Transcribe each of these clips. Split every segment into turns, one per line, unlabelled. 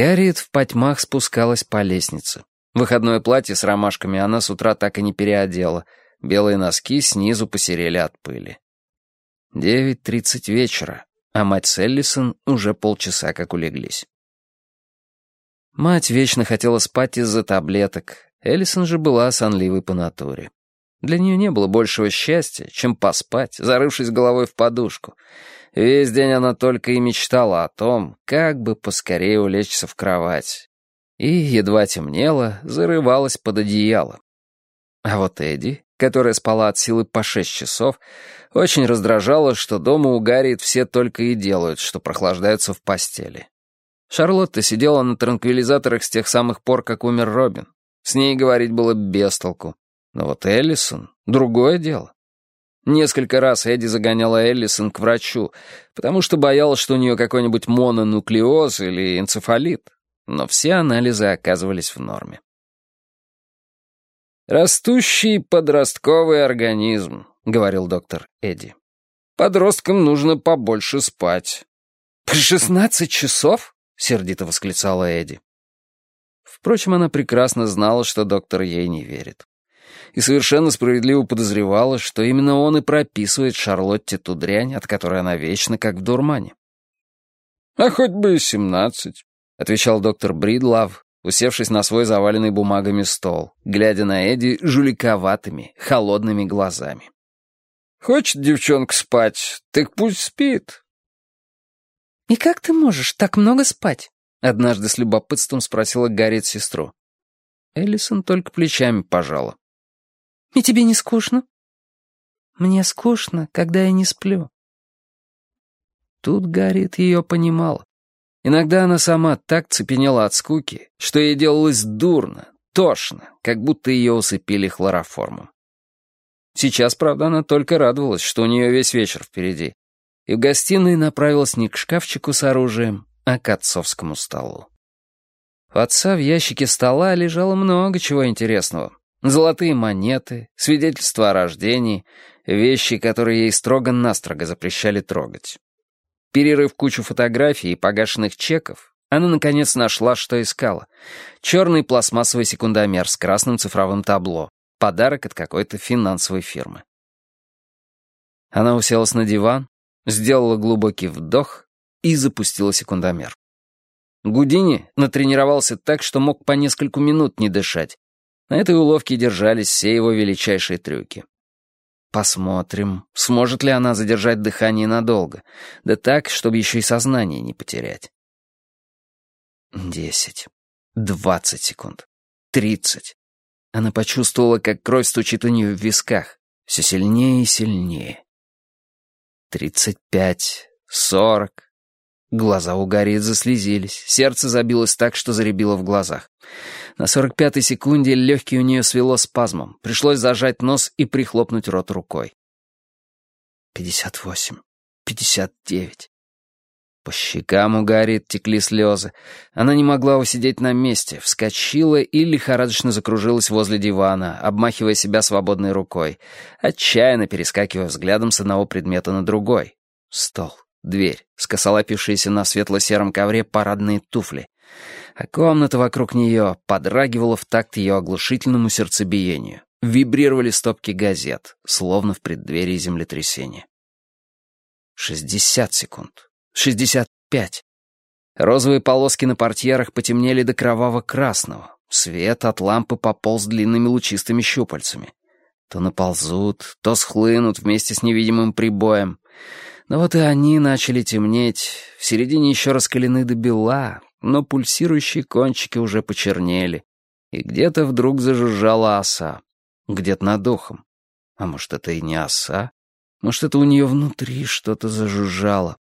Гарриет в потьмах спускалась по лестнице. Выходное платье с ромашками она с утра так и не переодела. Белые носки снизу посерели от пыли. Девять тридцать вечера, а мать с Эллисон уже полчаса как улеглись. Мать вечно хотела спать из-за таблеток. Эллисон же была сонливой по натуре. Для нее не было большего счастья, чем поспать, зарывшись головой в подушку. Весь день она только и мечтала о том, как бы поскорее улечься в кровать. И, едва темнело, зарывалась под одеяло. А вот Эдди, которая спала от силы по шесть часов, очень раздражала, что дома у Гарриет все только и делают, что прохлаждаются в постели. Шарлотта сидела на транквилизаторах с тех самых пор, как умер Робин. С ней говорить было без толку. Но вот Эллисон — другое дело. Несколько раз Эдди загоняла Эллисон к врачу, потому что боялась, что у нее какой-нибудь мононуклеоз или энцефалит. Но все анализы оказывались в норме. «Растущий подростковый организм», — говорил доктор Эдди. «Подросткам нужно побольше спать». «По шестнадцать часов?» — сердито восклицала Эдди. Впрочем, она прекрасно знала, что доктор ей не верит и совершенно справедливо подозревала, что именно он и прописывает Шарлотте ту дрянь, от которой она вечно как в дурмане. «А хоть бы и семнадцать», — отвечал доктор Бридлав, усевшись на свой заваленный бумагами стол, глядя на Эдди жуликоватыми, холодными глазами. «Хочет девчонка спать, так пусть спит».
«И как ты можешь так много спать?»
— однажды с любопытством спросила Гарриет сестру. Эллисон только плечами пожала.
И тебе не скучно?» «Мне скучно, когда я не сплю».
Тут Гарриет ее понимала. Иногда она сама так цепенела от скуки, что ей делалось дурно, тошно, как будто ее усыпили хлороформом. Сейчас, правда, она только радовалась, что у нее весь вечер впереди, и в гостиной направилась не к шкафчику с оружием, а к отцовскому столу. У отца в ящике стола лежало много чего интересного, Золотые монеты, свидетельства о рождении, вещи, которые ей строго-настрого запрещали трогать. Перерыв кучу фотографий и погашенных чеков, она, наконец, нашла, что искала. Черный пластмассовый секундомер с красным цифровым табло. Подарок от какой-то финансовой фирмы. Она уселась на диван, сделала глубокий вдох и запустила секундомер. Гудини натренировался так, что мог по нескольку минут не дышать, на этой уловке держались все его величайшие трюки. Посмотрим, сможет ли она задержать дыхание надолго, да так, чтобы еще и сознание не потерять. Десять. Двадцать секунд. Тридцать. Она почувствовала, как кровь стучит у нее в висках. Все сильнее и сильнее. Тридцать пять. Сорок. Глаза у Гарри заслезились, сердце забилось так, что заребило в глазах. На сорок пятой секунде легкие у нее свело спазмом. Пришлось зажать нос и прихлопнуть рот рукой. Пятьдесят восемь. Пятьдесят девять. По щекам у Гарри текли слезы. Она не могла усидеть на месте, вскочила и лихорадочно закружилась возле дивана, обмахивая себя свободной рукой, отчаянно перескакивая взглядом с одного предмета на другой. Стол. Дверь, скосолапившиеся на светло-сером ковре парадные туфли. А комната вокруг нее подрагивала в такт ее оглушительному сердцебиению. Вибрировали стопки газет, словно в преддверии землетрясения. Шестьдесят секунд. Шестьдесят пять. Розовые полоски на портьерах потемнели до кроваво-красного. Свет от лампы пополз длинными лучистыми щупальцами. То наползут, то схлынут вместе с невидимым прибоем. Но вот и они начали темнеть, в середине еще раскалены до бела, но пульсирующие кончики уже почернели, и где-то вдруг зажужжала оса, где-то над ухом. А может, это и не оса? Может, это у нее внутри что-то зажужжало?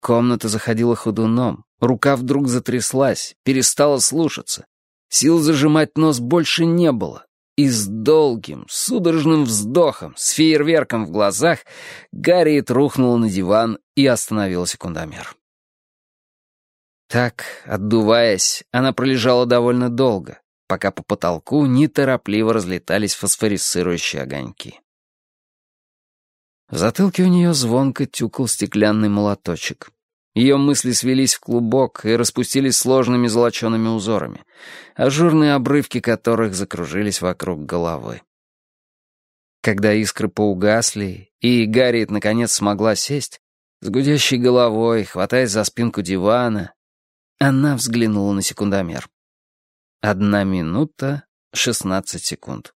Комната заходила ходуном, рука вдруг затряслась, перестала слушаться. Сил зажимать нос больше не было, и с долгим, судорожным вздохом, с фейерверком в глазах, Гарриет рухнула на диван и остановила секундомер. Так, отдуваясь, она пролежала довольно долго, пока по потолку неторопливо разлетались фосфорисцирующие огоньки. В затылке у нее звонко тюкал стеклянный молоточек. Ее мысли свелись в клубок и распустились сложными золочеными узорами, ажурные обрывки которых закружились вокруг головы. Когда искры поугасли, и Гарриет наконец смогла сесть, с гудящей головой, хватаясь за спинку дивана, она взглянула на секундомер. Одна минута шестнадцать секунд.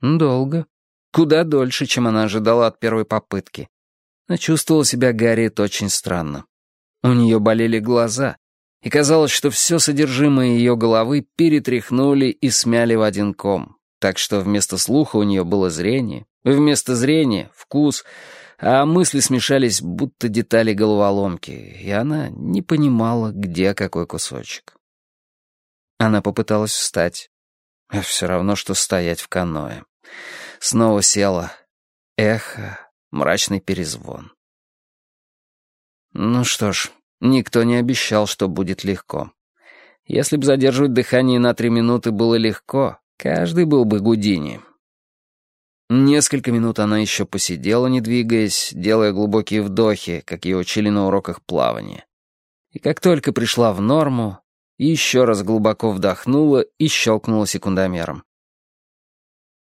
Долго. Куда дольше, чем она ожидала от первой попытки. Но чувствовала себя Гарриет очень странно. У нее болели глаза, и казалось, что все содержимое ее головы перетряхнули и смяли в один ком, так что вместо слуха у нее было зрение, вместо зрения — вкус, а мысли смешались, будто детали головоломки, и она не понимала, где какой кусочек. Она попыталась встать, а все равно, что стоять в каное. Снова села. Эхо, мрачный перезвон. Ну что ж, никто не обещал, что будет легко. Если бы задерживать дыхание на три минуты было легко, каждый был бы Гудини. Несколько минут она еще посидела, не двигаясь, делая глубокие вдохи, как ее учили на уроках плавания. И как только пришла в норму, еще раз глубоко вдохнула и щелкнула секундомером.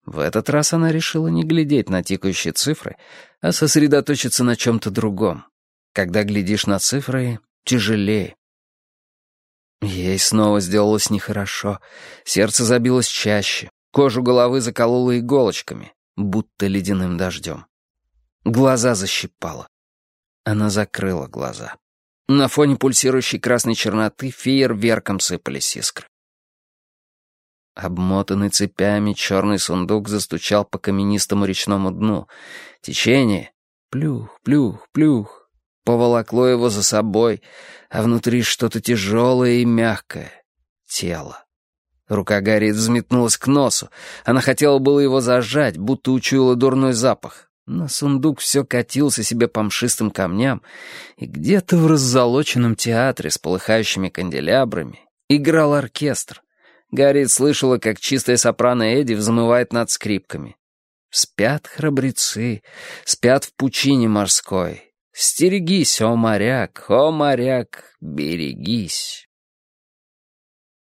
В этот раз она решила не глядеть на тикающие цифры, а сосредоточиться на чем-то другом. Когда глядишь на цифры, тяжелее. Ей снова сделалось нехорошо. Сердце забилось чаще. Кожу головы закололо иголочками, будто ледяным дождем. Глаза защипало. Она закрыла глаза. На фоне пульсирующей красной черноты фейерверком сыпались искры. Обмотанный цепями, черный сундук застучал по каменистому речному дну. Течение, плюх, плюх, плюх, поволокло его за собой, а внутри что-то тяжелое и мягкое — тело. Рука Гарри взметнулась к носу. Она хотела было его зажать, будто учуяла дурной запах. Но сундук все катился себе по мшистым камням, и где-то в раззолоченном театре с полыхающими канделябрами играл оркестр. Гарриет слышала, как чистая сопрано Эдди взмывает над скрипками. Спят храбрецы, спят в пучине морской. Стерегись, о моряк, о моряк, берегись.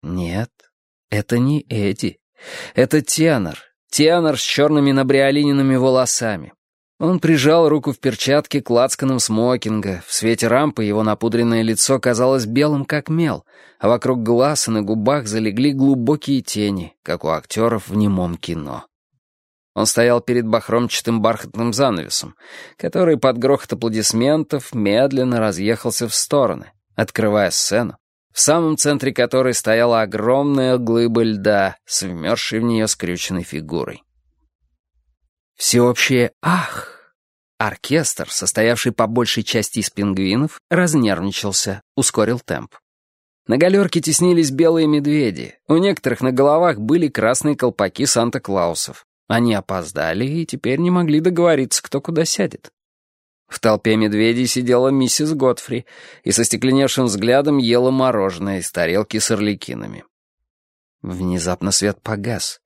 Нет, это не Эдди. Это тенор. Тенор с черными набриолиненными волосами. Он прижал руку в перчатке к лацканам смокинга. В свете рампы его напудренное лицо казалось белым, как мел, а вокруг глаз и на губах залегли глубокие тени, как у актеров в немом кино. Он стоял перед бахромчатым бархатным занавесом, который под грохот аплодисментов медленно разъехался в стороны, открывая сцену, в самом центре которой стояла огромная глыба льда с вмерзшей в нее скрюченной фигурой. Всеобщее «Ах!» Оркестр, состоявший по большей части из пингвинов, разнервничался, ускорил темп. На галерке теснились белые медведи. У некоторых на головах были красные колпаки Санта-Клаусов. Они опоздали и теперь не могли договориться, кто куда сядет. В толпе медведей сидела миссис Готфри и со стекленевшим взглядом ела мороженое из тарелки с орликинами. Внезапно свет погас.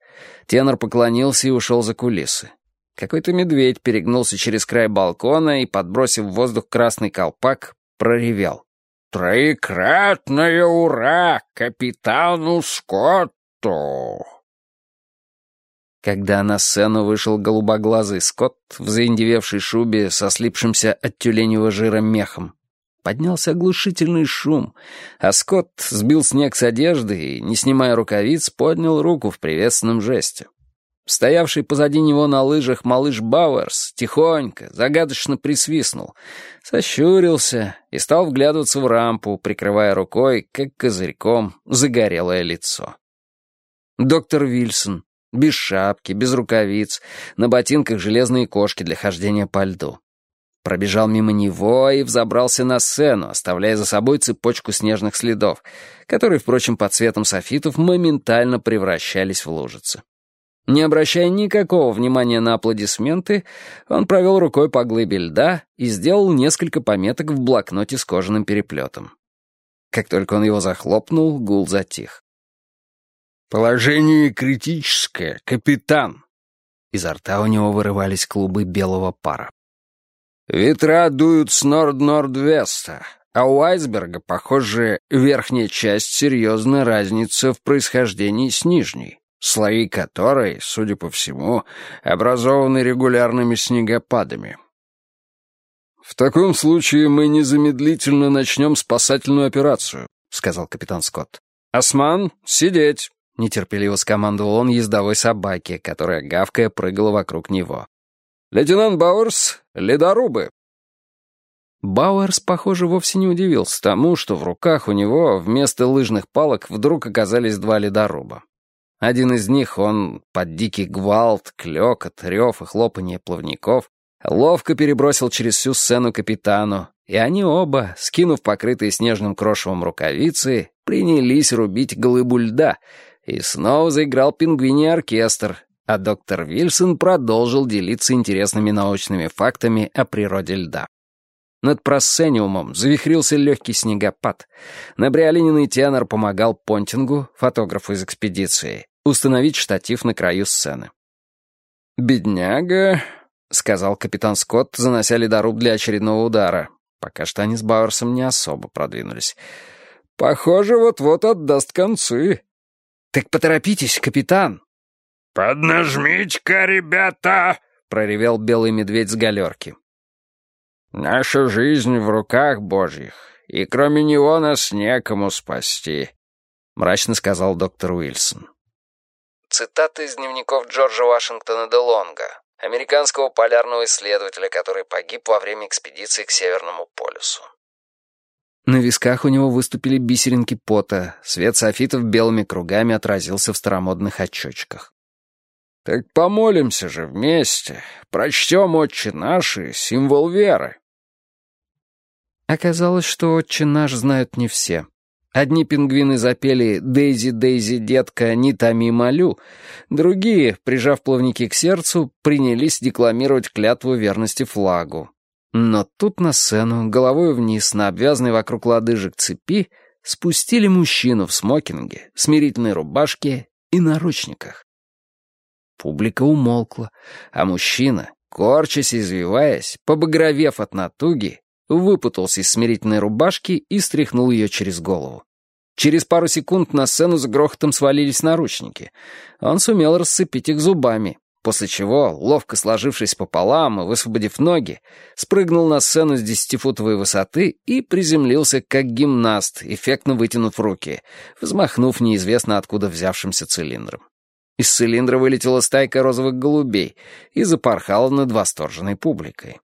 Тенор поклонился и ушел за кулисы. Какой-то медведь перегнулся через край балкона и, подбросив в воздух красный колпак, проревел. «Троекратное ура капитану Скотту!» Когда на сцену вышел голубоглазый Скотт в заиндевевшей шубе со слипшимся от тюленевого жира мехом, поднялся оглушительный шум, а Скотт сбил снег с одежды и, не снимая рукавиц, поднял руку в приветственном жесте. Стоявший позади него на лыжах малыш Бауэрс тихонько, загадочно присвистнул, сощурился и стал вглядываться в рампу, прикрывая рукой, как козырьком, загорелое лицо. Доктор Вильсон, без шапки, без рукавиц, на ботинках железные кошки для хождения по льду. Пробежал мимо него и взобрался на сцену, оставляя за собой цепочку снежных следов, которые, впрочем, под цветом софитов моментально превращались в лужицы. Не обращая никакого внимания на аплодисменты, он провел рукой по глыбе льда и сделал несколько пометок в блокноте с кожаным переплетом. Как только он его захлопнул, гул затих. «Положение критическое, капитан!» Изо рта у него вырывались клубы белого пара. «Ветра дуют с норд-норд-веста, а у айсберга, похоже, верхняя часть серьезная разница в происхождении с нижней, слои которой, судя по всему, образованы регулярными снегопадами». «В таком случае мы незамедлительно начнем спасательную операцию», — сказал капитан Скотт. «Осман, сидеть!» — нетерпеливо скомандовал он ездовой собаке, которая, гавкая, прыгала вокруг него. «Лейтенант Бауэрс, ледорубы!» Бауэрс, похоже, вовсе не удивился тому, что в руках у него вместо лыжных палок вдруг оказались два ледоруба. Один из них он под дикий гвалт, клёкот, рев и хлопанье плавников ловко перебросил через всю сцену капитану, и они оба, скинув покрытые снежным крошевом рукавицы, принялись рубить глыбу льда, и снова заиграл пингвиний оркестр, а доктор Вильсон продолжил делиться интересными научными фактами о природе льда. Над просцениумом завихрился легкий снегопад. Набриолининый тенор помогал Понтингу, фотографу из экспедиции, установить штатив на краю сцены. «Бедняга», — сказал капитан Скотт, занося ледоруб для очередного удара. Пока что они с Бауэрсом не особо продвинулись. «Похоже, вот-вот отдаст концы». «Так поторопитесь, капитан!»
«Поднажмите-ка, ребята!» — проревел белый медведь с галерки. «Наша жизнь в руках божьих, и кроме него нас некому спасти», — мрачно сказал доктор Уилсон.
Цитата из дневников Джорджа Вашингтона де Лонга, американского полярного исследователя, который погиб во время экспедиции к Северному полюсу. На висках у него выступили бисеринки пота, свет софитов белыми кругами отразился в старомодных очочках.
«Так помолимся же вместе, прочтем «Отче наш» и символ веры».
Оказалось, что «Отче наш» знают не все. Одни пингвины запели «Дейзи, Дейзи, детка, не томи молю», другие, прижав плавники к сердцу, принялись декламировать клятву верности флагу. Но тут на сцену, головой вниз, на обвязанной вокруг лодыжек цепи, спустили мужчину в смокинге, смирительной рубашке и наручниках. Публика умолкла, а мужчина, корчась и извиваясь, побагровев от натуги, выпутался из смирительной рубашки и стряхнул ее через голову. Через пару секунд на сцену с грохотом свалились наручники. Он сумел расцепить их зубами, после чего, ловко сложившись пополам и высвободив ноги, спрыгнул на сцену с десятифутовой высоты и приземлился как гимнаст, эффектно вытянув руки, взмахнув неизвестно откуда взявшимся цилиндром. Из цилиндра вылетела стайка розовых голубей и запорхала над восторженной публикой.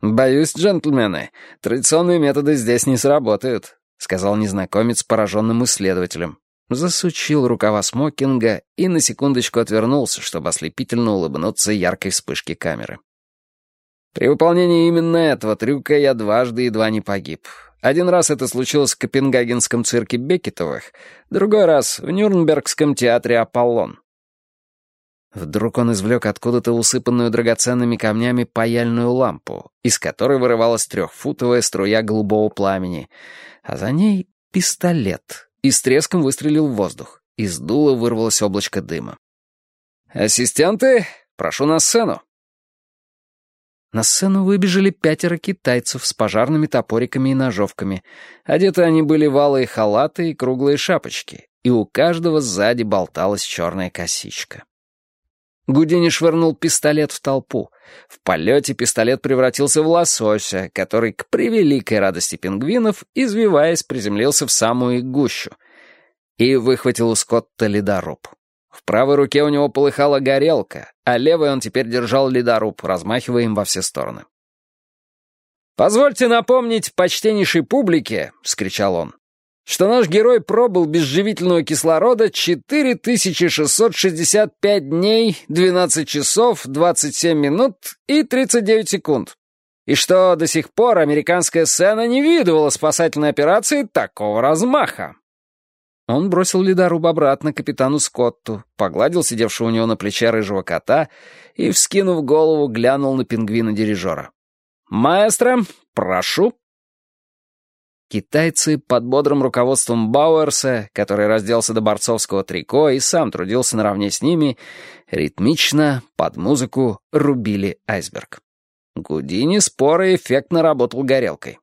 «Боюсь, джентльмены, традиционные методы здесь не сработают», — сказал незнакомец пораженным исследователем. Засучил рукава смокинга и на секундочку отвернулся, чтобы ослепительно улыбнуться яркой вспышке камеры. При выполнении именно этого трюка я дважды едва не погиб. Один раз это случилось в Копенгагенском цирке Бекетовых, другой раз в Нюрнбергском театре «Аполлон». Вдруг он извлек откуда-то усыпанную драгоценными камнями паяльную лампу, из которой вырывалась трехфутовая струя голубого пламени, а за ней пистолет, и с треском выстрелил в воздух. Из дула вырвалось облачко дыма. «Ассистенты, прошу на сцену!» На сцену выбежали пятеро китайцев с пожарными топориками и ножовками. Одеты они были в алые халаты и круглые шапочки, и у каждого сзади болталась черная косичка. Гудини швырнул пистолет в толпу. В полете пистолет превратился в лосося, который, к превеликой радости пингвинов, извиваясь, приземлился в самую гущу. И выхватил у Скотта ледоруб. В правой руке у него полыхала горелка, а левой он теперь держал ледоруб, размахивая им во все стороны. «Позвольте напомнить почтеннейшей публике», — вскричал он, что наш герой пробыл без живительного кислорода 4665 дней, 12 часов, 27 минут и 39 секунд. И что до сих пор американская сцена не видывала спасательной операции такого размаха. Он бросил ледоруб обратно капитану Скотту, погладил сидевшего у него на плече рыжего кота и, вскинув голову, глянул на пингвина-дирижера. «Маэстро, прошу». Китайцы под бодрым руководством Бауэрса, который разделся до борцовского трико и сам трудился наравне с ними, ритмично, под музыку, рубили айсберг. Гудини споро эффектно работал горелкой.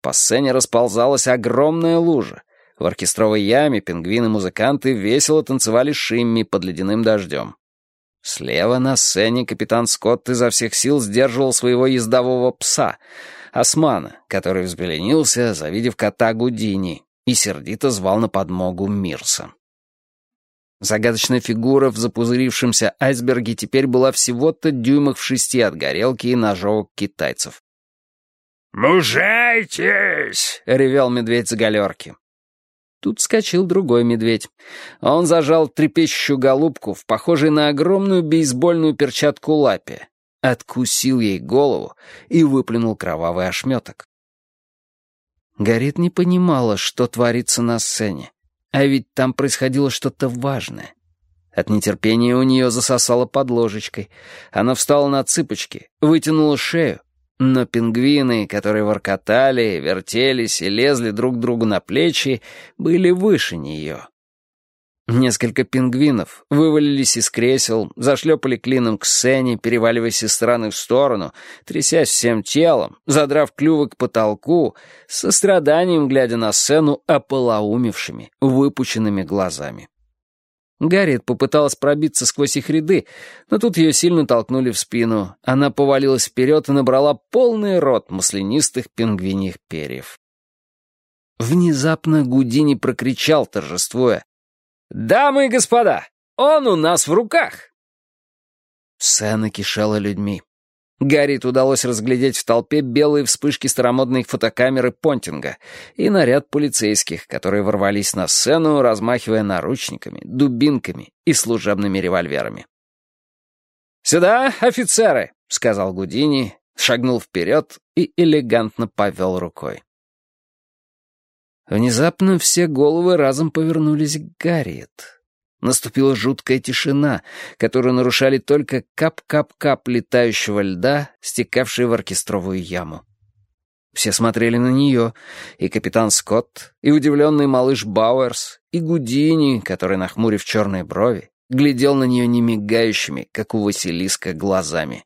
По сцене расползалась огромная лужа. В оркестровой яме пингвины-музыканты весело танцевали шимми под ледяным дождем. Слева на сцене капитан Скотт изо всех сил сдерживал своего ездового пса, османа, который взбеленился, завидев кота Гудини, и сердито звал на подмогу Мирса. Загадочная фигура в запузырившемся айсберге теперь была всего-то дюймах в шести от горелки и ножовок китайцев.
«Мужайтесь!» — ревел медведь за галерки.
Тут вскочил другой медведь. Он зажал трепещущую голубку в похожей на огромную бейсбольную перчатку лапе, откусил ей голову и выплюнул кровавый ошметок. Горит не понимала, что творится на сцене. А ведь там происходило что-то важное. От нетерпения у нее засосало под ложечкой. Она встала на цыпочки, вытянула шею. Но пингвины, которые воркотали, вертелись и лезли друг другу на плечи, были выше нее. Несколько пингвинов вывалились из кресел, зашлепали клином к сцене, переваливаясь из стороны в сторону, трясясь всем телом, задрав клювы к потолку, со страданием глядя на сцену ополоумевшими, выпученными глазами. Гарриет попыталась пробиться сквозь их ряды, но тут ее сильно толкнули в спину. Она повалилась вперед и набрала полный рот маслянистых пингвиньих перьев. Внезапно Гудини прокричал, торжествуя. «Дамы и господа, он у нас в руках!» Сцена кишела людьми. Гаррит удалось разглядеть в толпе белые вспышки старомодной фотокамеры Понтинга и наряд полицейских, которые ворвались на сцену, размахивая наручниками, дубинками и служебными револьверами. «Сюда, офицеры!» — сказал Гудини, шагнул вперед и элегантно повел рукой. Внезапно все головы разом повернулись к Гарриет. Наступила жуткая тишина, которую нарушали только кап-кап капли тающего льда, стекавшие в оркестровую яму. Все смотрели на нее, и капитан Скотт, и удивленный малыш Бауэрс, и Гудини, который, нахмурив черные брови, глядел на нее немигающими, как у Василиска, глазами.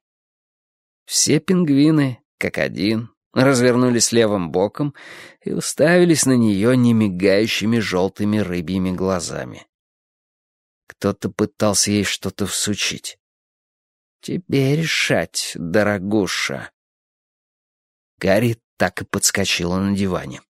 Все пингвины, как один, развернулись левым боком и уставились на нее немигающими желтыми рыбьими глазами. Кто-то пытался ей что-то всучить. «Тебе решать, дорогуша». Гарри так и подскочила на диване.